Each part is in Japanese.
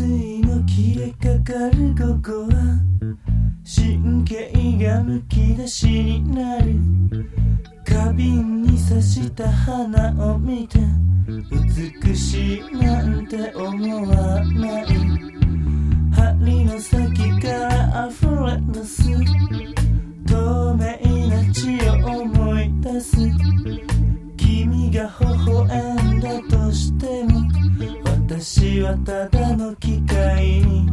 水の切れかかる午後は神経がむき出しになる花瓶に刺した花を見て美しいなんて思わない針の先から溢れ出す透明な血を思い出す君が微笑んだとしても私はただの機械に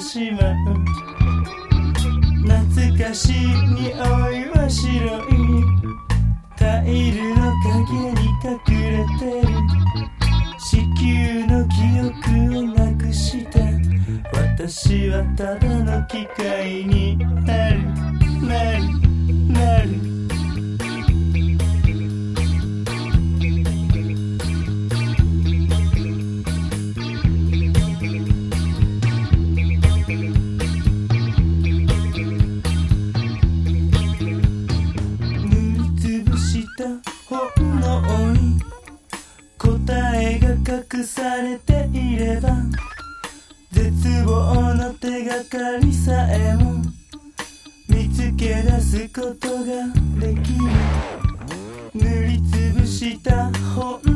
しまう懐かしい匂いは白いタイルの影に隠れてる子宮の記憶をなくして私はただの機械になるなるなる本能に答えが隠されていれば絶望の手がかりさえも見つけ出すことができる塗りつぶした本